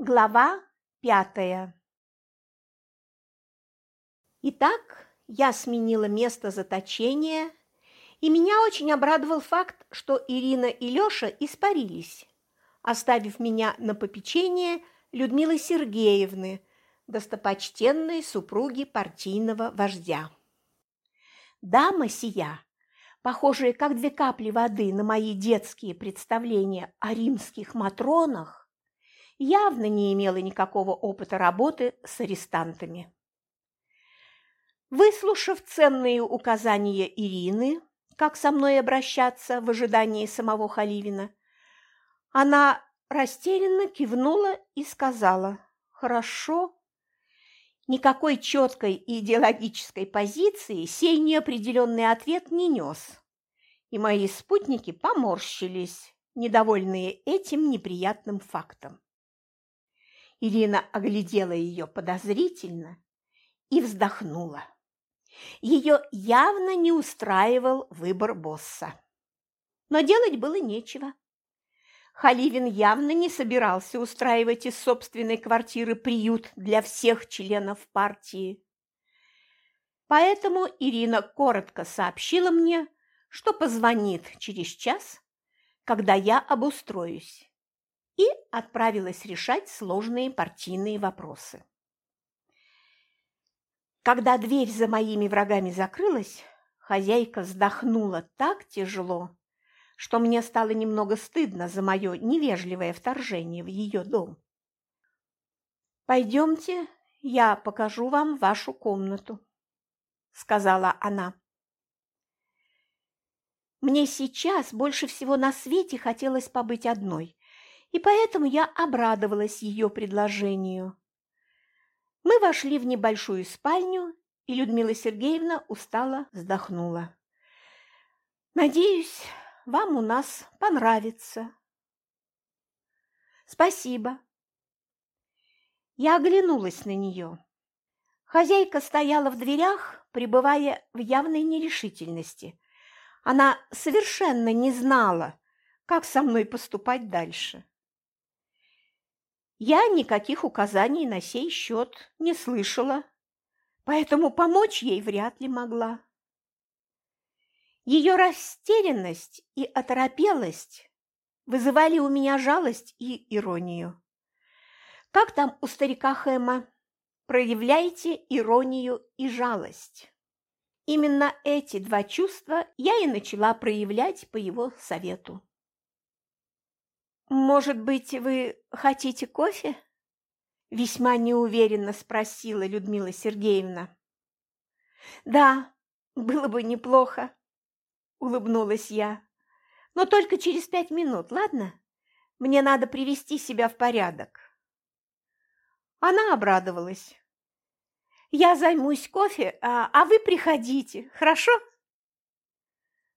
Глава пятая Итак, я сменила место заточения, и меня очень обрадовал факт, что Ирина и Лёша испарились, оставив меня на попечение Людмилы Сергеевны, достопочтенной супруги партийного вождя. Дама сия, похожая как две капли воды на мои детские представления о римских матронах, явно не имела никакого опыта работы с арестантами. Выслушав ценные указания Ирины, как со мной обращаться в ожидании самого Халивина, она растерянно кивнула и сказала «Хорошо». Никакой четкой идеологической позиции сей неопределенный ответ не нес, и мои спутники поморщились, недовольные этим неприятным фактом. Ирина оглядела ее подозрительно и вздохнула. Ее явно не устраивал выбор босса. Но делать было нечего. Халивин явно не собирался устраивать из собственной квартиры приют для всех членов партии. Поэтому Ирина коротко сообщила мне, что позвонит через час, когда я обустроюсь и отправилась решать сложные партийные вопросы. Когда дверь за моими врагами закрылась, хозяйка вздохнула так тяжело, что мне стало немного стыдно за мое невежливое вторжение в ее дом. «Пойдемте, я покажу вам вашу комнату», – сказала она. Мне сейчас больше всего на свете хотелось побыть одной, и поэтому я обрадовалась ее предложению. Мы вошли в небольшую спальню, и Людмила Сергеевна устало вздохнула. «Надеюсь, вам у нас понравится». «Спасибо». Я оглянулась на нее. Хозяйка стояла в дверях, пребывая в явной нерешительности. Она совершенно не знала, как со мной поступать дальше. Я никаких указаний на сей счет не слышала, поэтому помочь ей вряд ли могла. Ее растерянность и оторопелость вызывали у меня жалость и иронию. Как там у старика Хэма? Проявляйте иронию и жалость. Именно эти два чувства я и начала проявлять по его совету. «Может быть, вы хотите кофе?» – весьма неуверенно спросила Людмила Сергеевна. «Да, было бы неплохо», – улыбнулась я. «Но только через пять минут, ладно? Мне надо привести себя в порядок». Она обрадовалась. «Я займусь кофе, а, а вы приходите, хорошо?»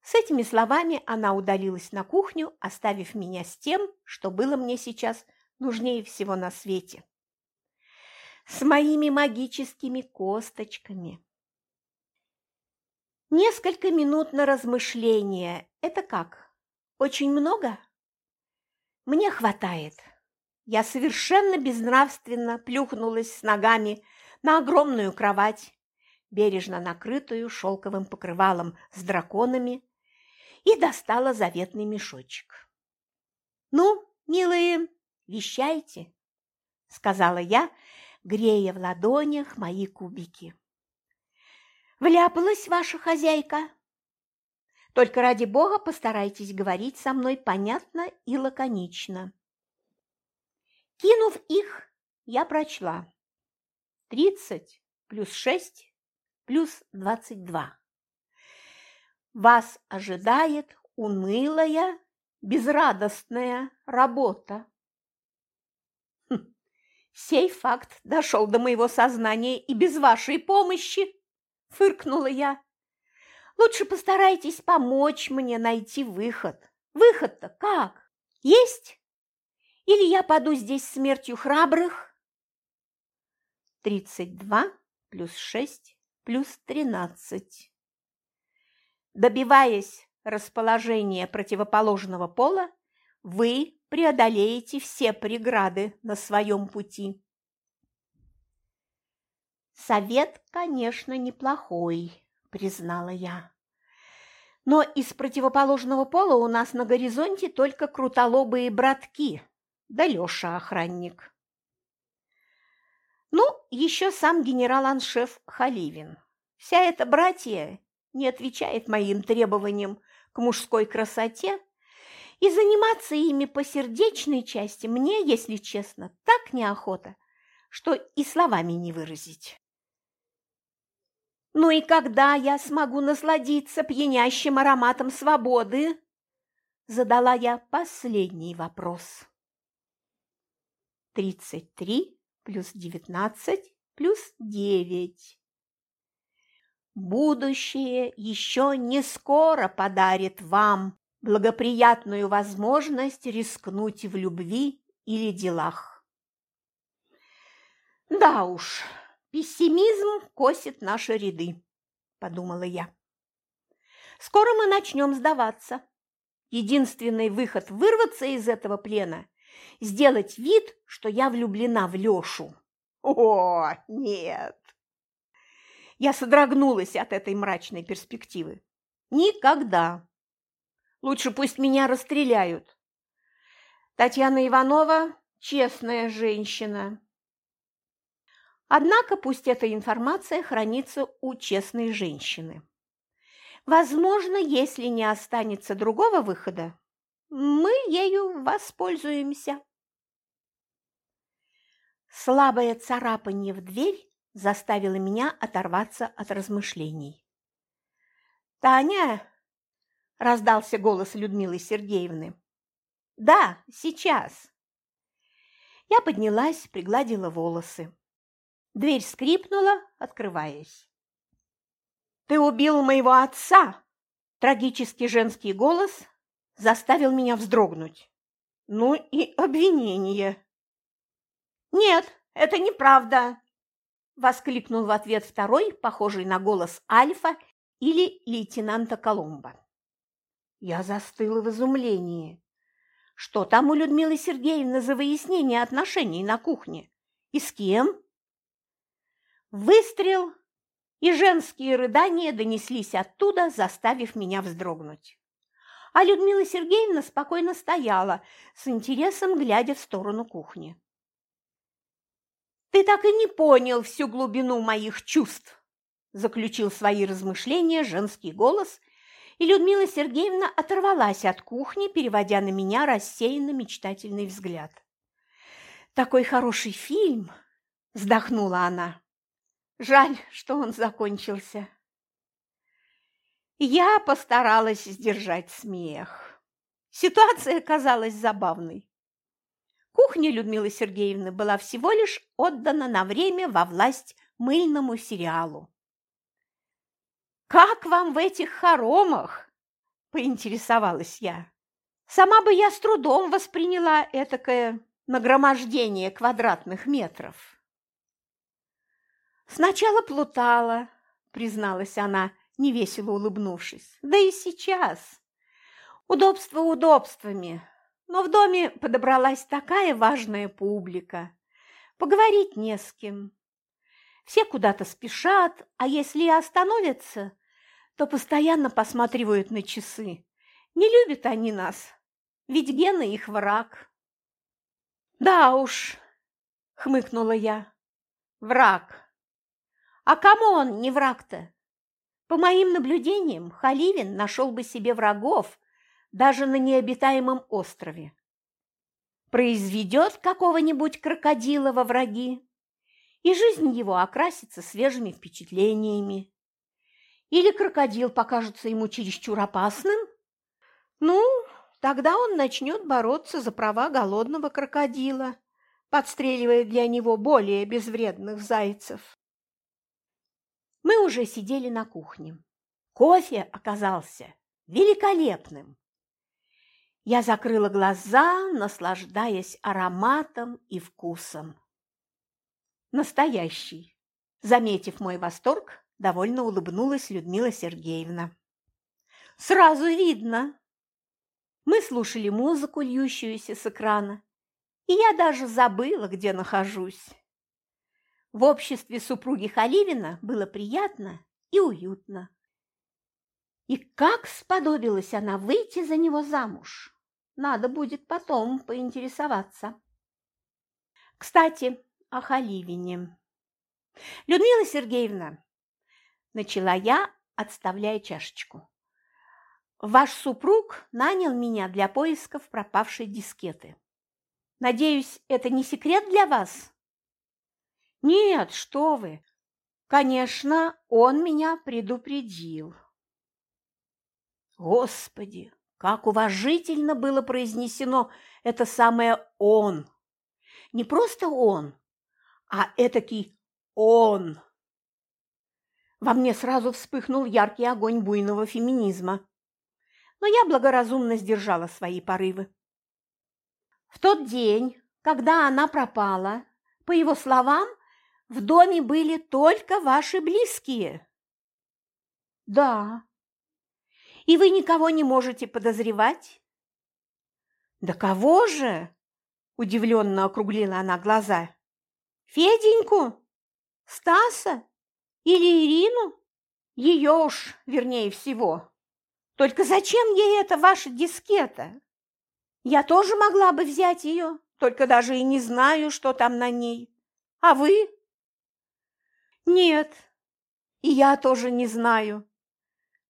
С этими словами она удалилась на кухню, оставив меня с тем, что было мне сейчас нужнее всего на свете. С моими магическими косточками. Несколько минут на размышление. Это как? Очень много? Мне хватает. Я совершенно безнравственно плюхнулась с ногами на огромную кровать, бережно накрытую шелковым покрывалом с драконами и достала заветный мешочек. «Ну, милые, вещайте», – сказала я, грея в ладонях мои кубики. «Вляпалась ваша хозяйка?» Только ради бога постарайтесь говорить со мной понятно и лаконично. Кинув их, я прочла. Тридцать плюс шесть плюс двадцать два вас ожидает унылая, безрадостная работа. Хм, сей факт дошел до моего сознания и без вашей помощи, фыркнула я. Лучше постарайтесь помочь мне найти выход. Выход-то как? Есть? Или я паду здесь смертью храбрых? Тридцать два плюс шесть плюс тринадцать. Добиваясь расположения противоположного пола, вы преодолеете все преграды на своем пути. Совет, конечно, неплохой, признала я. Но из противоположного пола у нас на горизонте только крутолобые братки, да Лёша охранник. Ну, еще сам генерал-аншеф Халивин. Вся эта братья не отвечает моим требованиям к мужской красоте, и заниматься ими по сердечной части мне, если честно, так неохота, что и словами не выразить. Ну и когда я смогу насладиться пьянящим ароматом свободы? Задала я последний вопрос. Тридцать три плюс девятнадцать плюс девять. Будущее еще не скоро подарит вам благоприятную возможность рискнуть в любви или делах. Да уж, Пессимизм косит наши ряды, подумала я. Скоро мы начнем сдаваться. Единственный выход вырваться из этого плена – сделать вид, что я влюблена в Лёшу. О, нет! Я содрогнулась от этой мрачной перспективы. Никогда. Лучше пусть меня расстреляют. Татьяна Иванова – честная женщина, Однако пусть эта информация хранится у честной женщины. Возможно, если не останется другого выхода, мы ею воспользуемся. Слабое царапанье в дверь заставило меня оторваться от размышлений. «Таня!» – раздался голос Людмилы Сергеевны. «Да, сейчас!» Я поднялась, пригладила волосы. Дверь скрипнула, открываясь. «Ты убил моего отца!» Трагический женский голос заставил меня вздрогнуть. Ну и обвинение. «Нет, это неправда!» Воскликнул в ответ второй, похожий на голос Альфа или лейтенанта Коломбо. Я застыла в изумлении. Что там у Людмилы Сергеевны за выяснение отношений на кухне? И с кем? Выстрел, и женские рыдания донеслись оттуда, заставив меня вздрогнуть. А Людмила Сергеевна спокойно стояла, с интересом глядя в сторону кухни. «Ты так и не понял всю глубину моих чувств», – заключил свои размышления женский голос, и Людмила Сергеевна оторвалась от кухни, переводя на меня рассеянно-мечтательный взгляд. «Такой хороший фильм!» – вздохнула она. Жаль, что он закончился. Я постаралась сдержать смех. Ситуация казалась забавной. Кухня Людмилы Сергеевны была всего лишь отдана на время во власть мыльному сериалу. «Как вам в этих хоромах?» – поинтересовалась я. Сама бы я с трудом восприняла этакое нагромождение квадратных метров. Сначала плутала, призналась она, невесело улыбнувшись. Да и сейчас. Удобство удобствами, но в доме подобралась такая важная публика. Поговорить не с кем. Все куда-то спешат, а если и остановятся, то постоянно посматривают на часы. Не любят они нас, ведь Гена их враг. Да уж, хмыкнула я, враг. А кому он не враг-то? По моим наблюдениям, Халивин нашел бы себе врагов даже на необитаемом острове. Произведет какого-нибудь крокодила во враги, и жизнь его окрасится свежими впечатлениями. Или крокодил покажется ему чересчур опасным? Ну, тогда он начнет бороться за права голодного крокодила, подстреливая для него более безвредных зайцев. Мы уже сидели на кухне. Кофе оказался великолепным. Я закрыла глаза, наслаждаясь ароматом и вкусом. Настоящий. Заметив мой восторг, довольно улыбнулась Людмила Сергеевна. Сразу видно. Мы слушали музыку, льющуюся с экрана, и я даже забыла, где нахожусь. В обществе супруги Халивина было приятно и уютно. И как сподобилась она выйти за него замуж? Надо будет потом поинтересоваться. Кстати, о Халивине. Людмила Сергеевна, начала я, отставляя чашечку. Ваш супруг нанял меня для поисков пропавшей дискеты. Надеюсь, это не секрет для вас? Нет, что вы. Конечно, он меня предупредил. Господи, как уважительно было произнесено это самое «он». Не просто «он», а этакий «он». Во мне сразу вспыхнул яркий огонь буйного феминизма. Но я благоразумно сдержала свои порывы. В тот день, когда она пропала, по его словам, в доме были только ваши близкие. Да, и вы никого не можете подозревать? Да кого же? Удивленно округлила она глаза. Феденьку? Стаса? Или Ирину? Ее уж, вернее всего. Только зачем ей эта ваша дискета? Я тоже могла бы взять ее, только даже и не знаю, что там на ней. А вы? Нет, и я тоже не знаю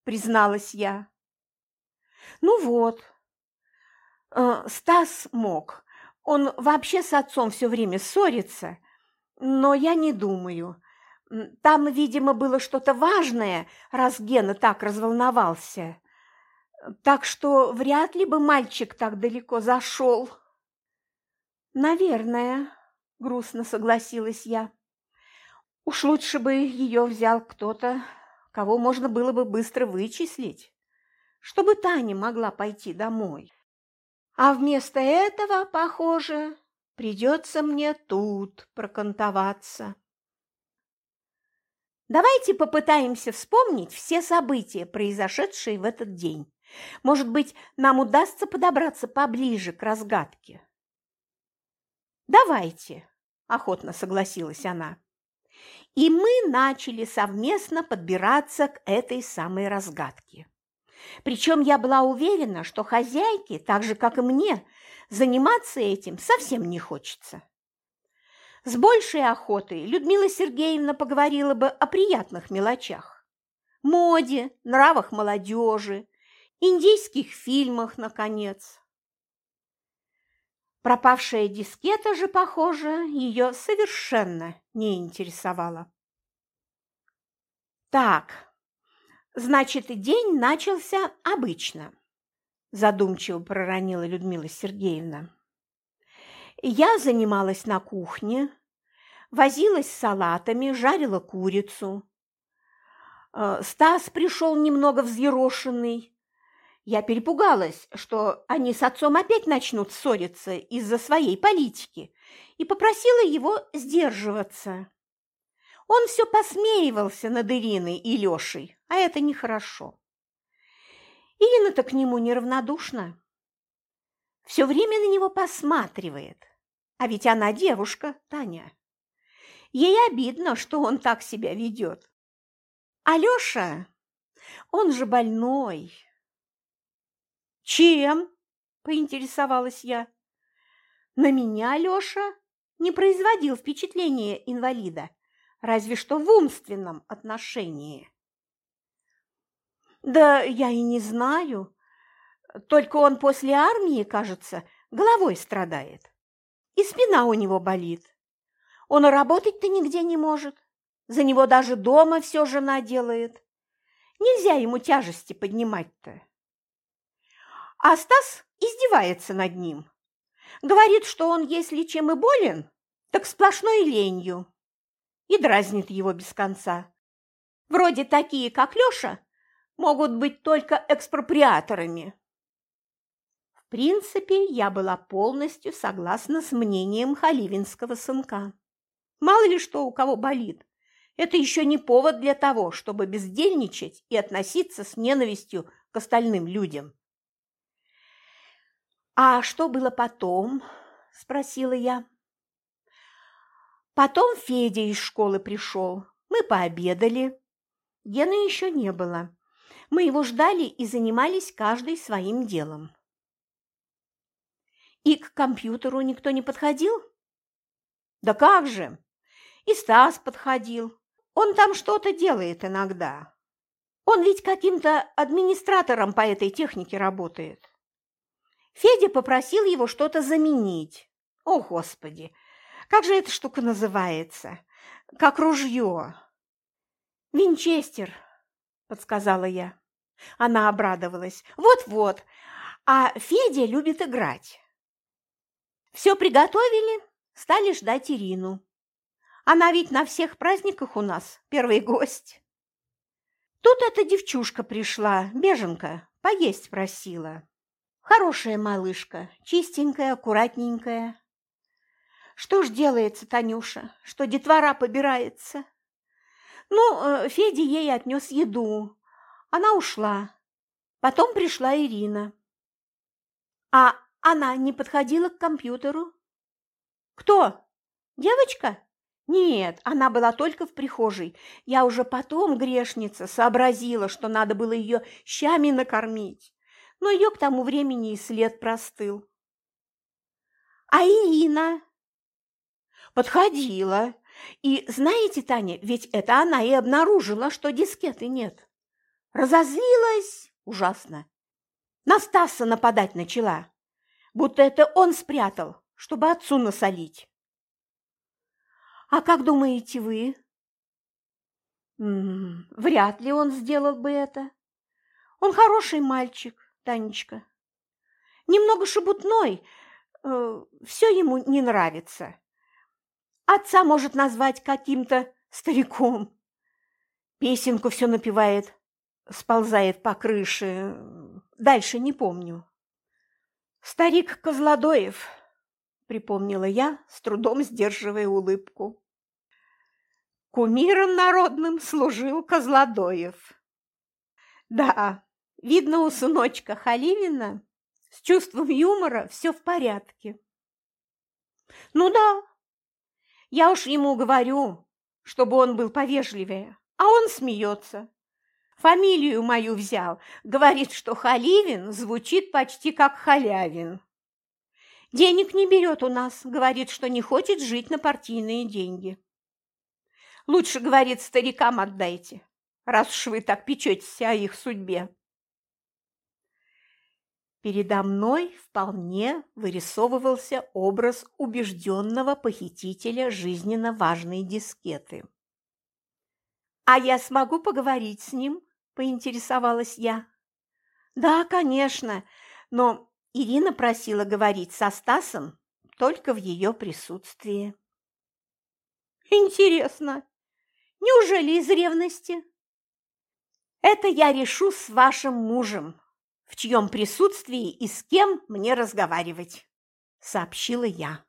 призналась я. Ну вот. Э, Стас мог. Он вообще с отцом все время ссорится, но я не думаю. Там, видимо, было что-то важное, раз Гена так разволновался. Так что вряд ли бы мальчик так далеко зашел. Наверное, грустно согласилась я. Уж лучше бы ее взял кто-то кого можно было бы быстро вычислить, чтобы Таня могла пойти домой. А вместо этого, похоже, придется мне тут прокантоваться. Давайте попытаемся вспомнить все события, произошедшие в этот день. Может быть, нам удастся подобраться поближе к разгадке. Давайте, охотно согласилась она и мы начали совместно подбираться к этой самой разгадке. Причем я была уверена, что хозяйке, так же, как и мне, заниматься этим совсем не хочется. С большей охотой Людмила Сергеевна поговорила бы о приятных мелочах. Моде, нравах молодежи, индийских фильмах, наконец. Пропавшая дискета же, похоже, ее совершенно не интересовала. Так, значит, день начался обычно, задумчиво проронила Людмила Сергеевна. Я занималась на кухне, возилась с салатами, жарила курицу. Э, Стас пришел немного взъерошенный, я перепугалась, что они с отцом опять начнут ссориться из-за своей политики, и попросила его сдерживаться. Он все посмеивался над Ириной и Лешей, а это нехорошо. Ирина-то к нему неравнодушна. Все время на него посматривает. А ведь она девушка, Таня. Ей обидно, что он так себя ведет. А Леша, он же больной, «Чем?» – поинтересовалась я. На меня Лёша не производил впечатления инвалида, разве что в умственном отношении. «Да я и не знаю. Только он после армии, кажется, головой страдает. И спина у него болит. Он работать-то нигде не может. За него даже дома все жена делает. Нельзя ему тяжести поднимать-то. А Стас издевается над ним. Говорит, что он, если чем и болен, так сплошной ленью. И дразнит его без конца. Вроде такие, как Лёша, могут быть только экспроприаторами. В принципе, я была полностью согласна с мнением халивинского сынка. Мало ли что у кого болит. Это еще не повод для того, чтобы бездельничать и относиться с ненавистью к остальным людям. «А что было потом?» – спросила я. Потом Федя из школы пришел. Мы пообедали. Гены еще не было. Мы его ждали и занимались каждый своим делом. И к компьютеру никто не подходил? Да как же! И Стас подходил. Он там что-то делает иногда. Он ведь каким-то администратором по этой технике работает. Федя попросил его что-то заменить. О, Господи! Как же эта штука называется? Как ружье. Винчестер, подсказала я. Она обрадовалась. Вот-вот. А Федя любит играть. Все приготовили, стали ждать Ирину. Она ведь на всех праздниках у нас первый гость. Тут эта девчушка пришла, беженка, поесть просила. Хорошая малышка, чистенькая, аккуратненькая. Что ж делается, Танюша, что детвора побирается? Ну, э, Федя ей отнес еду. Она ушла. Потом пришла Ирина. А она не подходила к компьютеру? Кто? Девочка? Нет, она была только в прихожей. Я уже потом, грешница, сообразила, что надо было ее щами накормить. Но ее к тому времени и след простыл. А Ирина? Подходила. И знаете, Таня, ведь это она и обнаружила, что дискеты нет. Разозлилась ужасно. На Стаса нападать начала, будто это он спрятал, чтобы отцу насолить. А как думаете вы? Вряд ли он сделал бы это. Он хороший мальчик, Танечка. Немного шебутной, э, все ему не нравится. Отца может назвать каким-то стариком. Песенку все напевает, сползает по крыше. Дальше не помню. Старик Козлодоев, припомнила я, с трудом сдерживая улыбку. Кумиром народным служил Козлодоев. Да, видно, у сыночка Халивина с чувством юмора все в порядке. Ну да, я уж ему говорю, чтобы он был повежливее, а он смеется. Фамилию мою взял, говорит, что Халивин звучит почти как Халявин. Денег не берет у нас, говорит, что не хочет жить на партийные деньги. Лучше, говорит, старикам отдайте, раз уж вы так печетесь о их судьбе. Передо мной вполне вырисовывался образ убежденного похитителя жизненно важной дискеты. «А я смогу поговорить с ним?» – поинтересовалась я. «Да, конечно, но Ирина просила говорить со Стасом только в ее присутствии». «Интересно, неужели из ревности?» «Это я решу с вашим мужем», в чьем присутствии и с кем мне разговаривать», – сообщила я.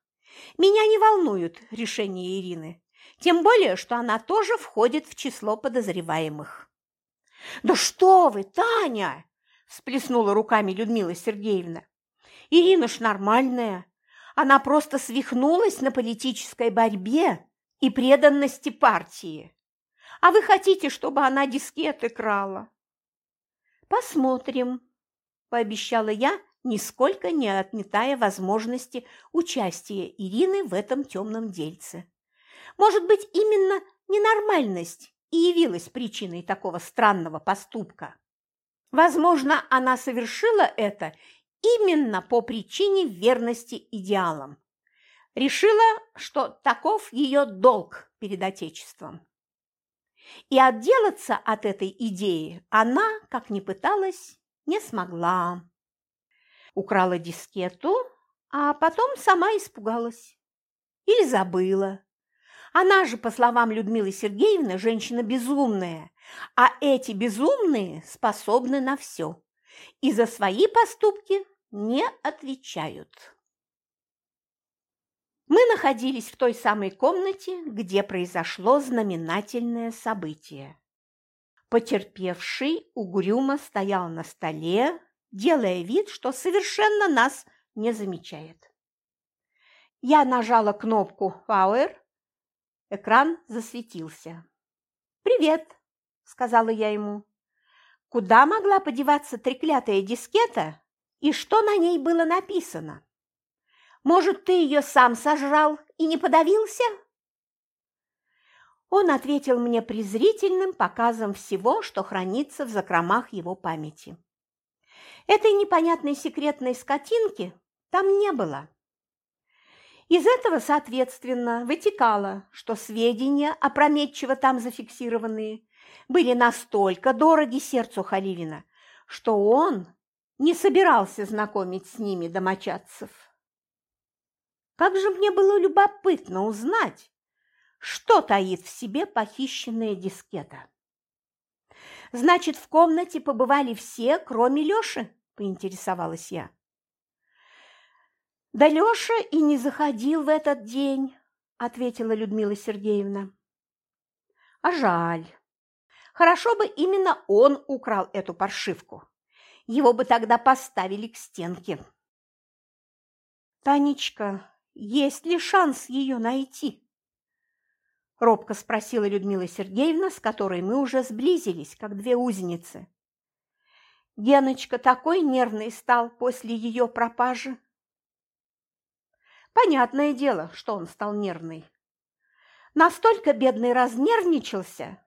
«Меня не волнуют решения Ирины, тем более, что она тоже входит в число подозреваемых». «Да что вы, Таня!» – всплеснула руками Людмила Сергеевна. «Ирина ж нормальная. Она просто свихнулась на политической борьбе и преданности партии. А вы хотите, чтобы она дискеты крала?» «Посмотрим», пообещала я, нисколько не отметая возможности участия Ирины в этом темном дельце. Может быть, именно ненормальность и явилась причиной такого странного поступка. Возможно, она совершила это именно по причине верности идеалам. Решила, что таков ее долг перед Отечеством. И отделаться от этой идеи она, как ни пыталась, не смогла. Украла дискету, а потом сама испугалась. Или забыла. Она же, по словам Людмилы Сергеевны, женщина безумная, а эти безумные способны на все и за свои поступки не отвечают. Мы находились в той самой комнате, где произошло знаменательное событие. Потерпевший угрюмо стоял на столе, делая вид, что совершенно нас не замечает. Я нажала кнопку «Power», экран засветился. «Привет», – сказала я ему. «Куда могла подеваться треклятая дискета и что на ней было написано? Может, ты ее сам сожрал и не подавился?» Он ответил мне презрительным показом всего, что хранится в закромах его памяти. Этой непонятной секретной скотинки там не было. Из этого, соответственно, вытекало, что сведения, опрометчиво там зафиксированные, были настолько дороги сердцу Халивина, что он не собирался знакомить с ними домочадцев. Как же мне было любопытно узнать, что таит в себе похищенная дискета. «Значит, в комнате побывали все, кроме Лёши?» – поинтересовалась я. «Да Лёша и не заходил в этот день», – ответила Людмила Сергеевна. «А жаль. Хорошо бы именно он украл эту паршивку. Его бы тогда поставили к стенке». «Танечка, есть ли шанс ее найти?» Робко спросила Людмила Сергеевна, с которой мы уже сблизились, как две узницы. Геночка такой нервный стал после ее пропажи. Понятное дело, что он стал нервный. Настолько бедный разнервничался,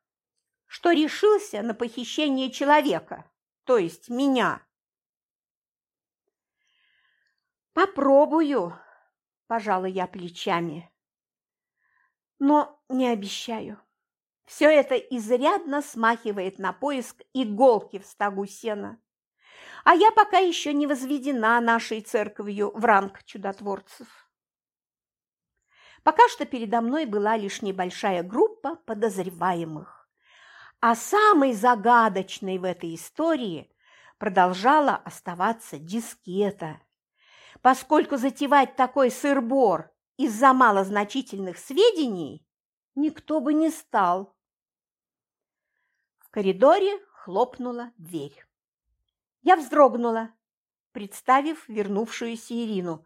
что решился на похищение человека, то есть меня. «Попробую», – пожала я плечами но не обещаю. Все это изрядно смахивает на поиск иголки в стогу сена. А я пока еще не возведена нашей церковью в ранг чудотворцев. Пока что передо мной была лишь небольшая группа подозреваемых. А самой загадочной в этой истории продолжала оставаться дискета. Поскольку затевать такой сыр-бор из-за малозначительных сведений никто бы не стал. В коридоре хлопнула дверь. Я вздрогнула, представив вернувшуюся Ирину,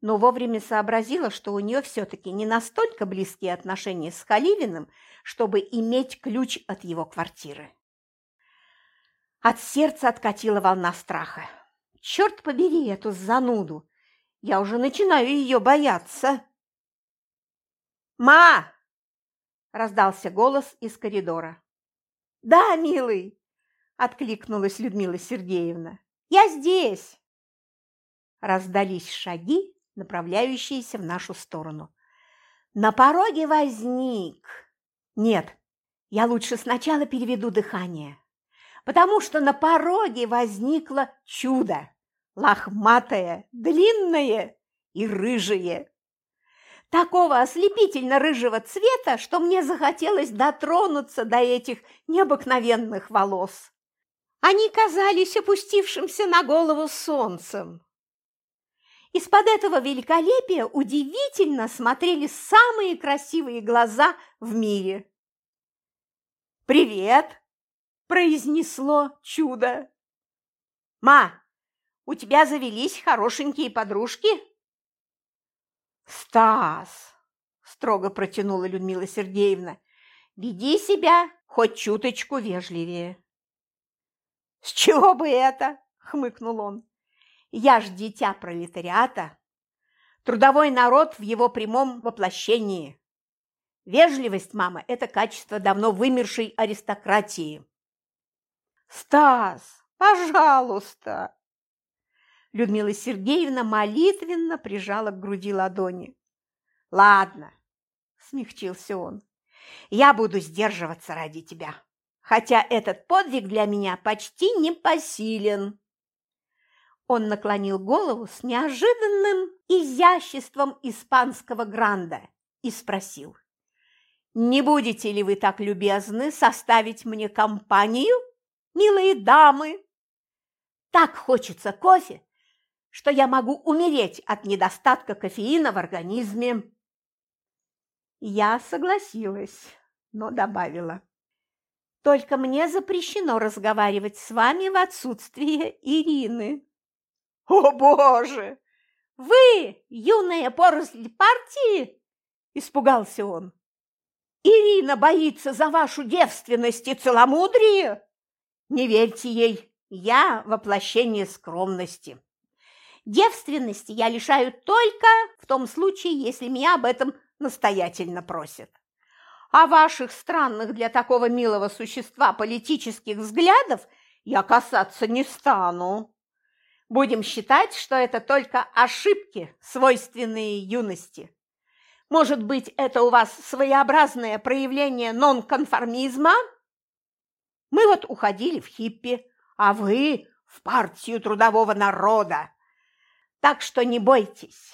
но вовремя сообразила, что у нее все-таки не настолько близкие отношения с Халивиным, чтобы иметь ключ от его квартиры. От сердца откатила волна страха. Черт побери эту зануду! Я уже начинаю ее бояться. «Ма!» – раздался голос из коридора. «Да, милый!» – откликнулась Людмила Сергеевна. «Я здесь!» Раздались шаги, направляющиеся в нашу сторону. На пороге возник... Нет, я лучше сначала переведу дыхание, потому что на пороге возникло чудо лохматое, длинное и рыжее. Такого ослепительно-рыжего цвета, что мне захотелось дотронуться до этих необыкновенных волос. Они казались опустившимся на голову солнцем. Из-под этого великолепия удивительно смотрели самые красивые глаза в мире. «Привет!» – произнесло чудо. «Ма, у тебя завелись хорошенькие подружки?» «Стас!» – строго протянула Людмила Сергеевна. «Веди себя хоть чуточку вежливее». «С чего бы это?» – хмыкнул он. «Я ж дитя пролетариата, трудовой народ в его прямом воплощении. Вежливость, мама, – это качество давно вымершей аристократии». «Стас, пожалуйста!» Людмила Сергеевна молитвенно прижала к груди ладони. «Ладно», – смягчился он, – «я буду сдерживаться ради тебя, хотя этот подвиг для меня почти непосилен». Он наклонил голову с неожиданным изяществом испанского гранда и спросил, «Не будете ли вы так любезны составить мне компанию, милые дамы? Так хочется кофе, что я могу умереть от недостатка кофеина в организме. Я согласилась, но добавила. Только мне запрещено разговаривать с вами в отсутствие Ирины. О, Боже! Вы, юная поросль партии?» – испугался он. «Ирина боится за вашу девственность и целомудрие? Не верьте ей, я воплощение скромности. Девственности я лишаю только в том случае, если меня об этом настоятельно просят. А ваших странных для такого милого существа политических взглядов я касаться не стану. Будем считать, что это только ошибки, свойственные юности. Может быть, это у вас своеобразное проявление нонконформизма? Мы вот уходили в хиппи, а вы в партию трудового народа. Так что не бойтесь.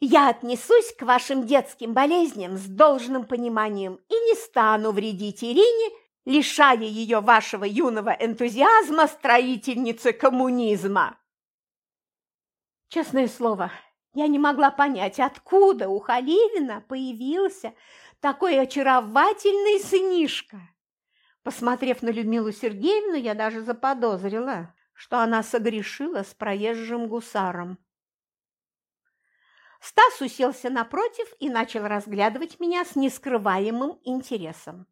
Я отнесусь к вашим детским болезням с должным пониманием и не стану вредить Ирине, лишая ее вашего юного энтузиазма строительницы коммунизма. Честное слово, я не могла понять, откуда у Халивина появился такой очаровательный сынишка. Посмотрев на Людмилу Сергеевну, я даже заподозрила, что она согрешила с проезжим гусаром. Стас уселся напротив и начал разглядывать меня с нескрываемым интересом.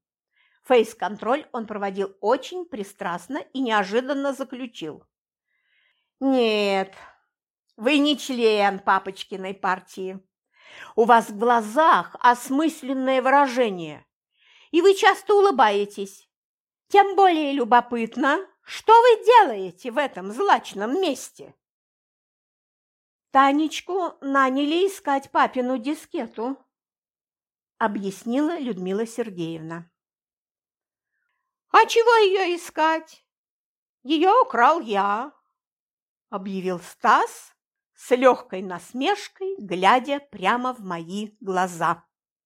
Фейс-контроль он проводил очень пристрастно и неожиданно заключил. «Нет, вы не член папочкиной партии. У вас в глазах осмысленное выражение, и вы часто улыбаетесь. Тем более любопытно, что вы делаете в этом злачном месте?» Танечку наняли искать папину дискету, объяснила Людмила Сергеевна. А чего ее искать? Ее украл я, объявил Стас с легкой насмешкой, глядя прямо в мои глаза.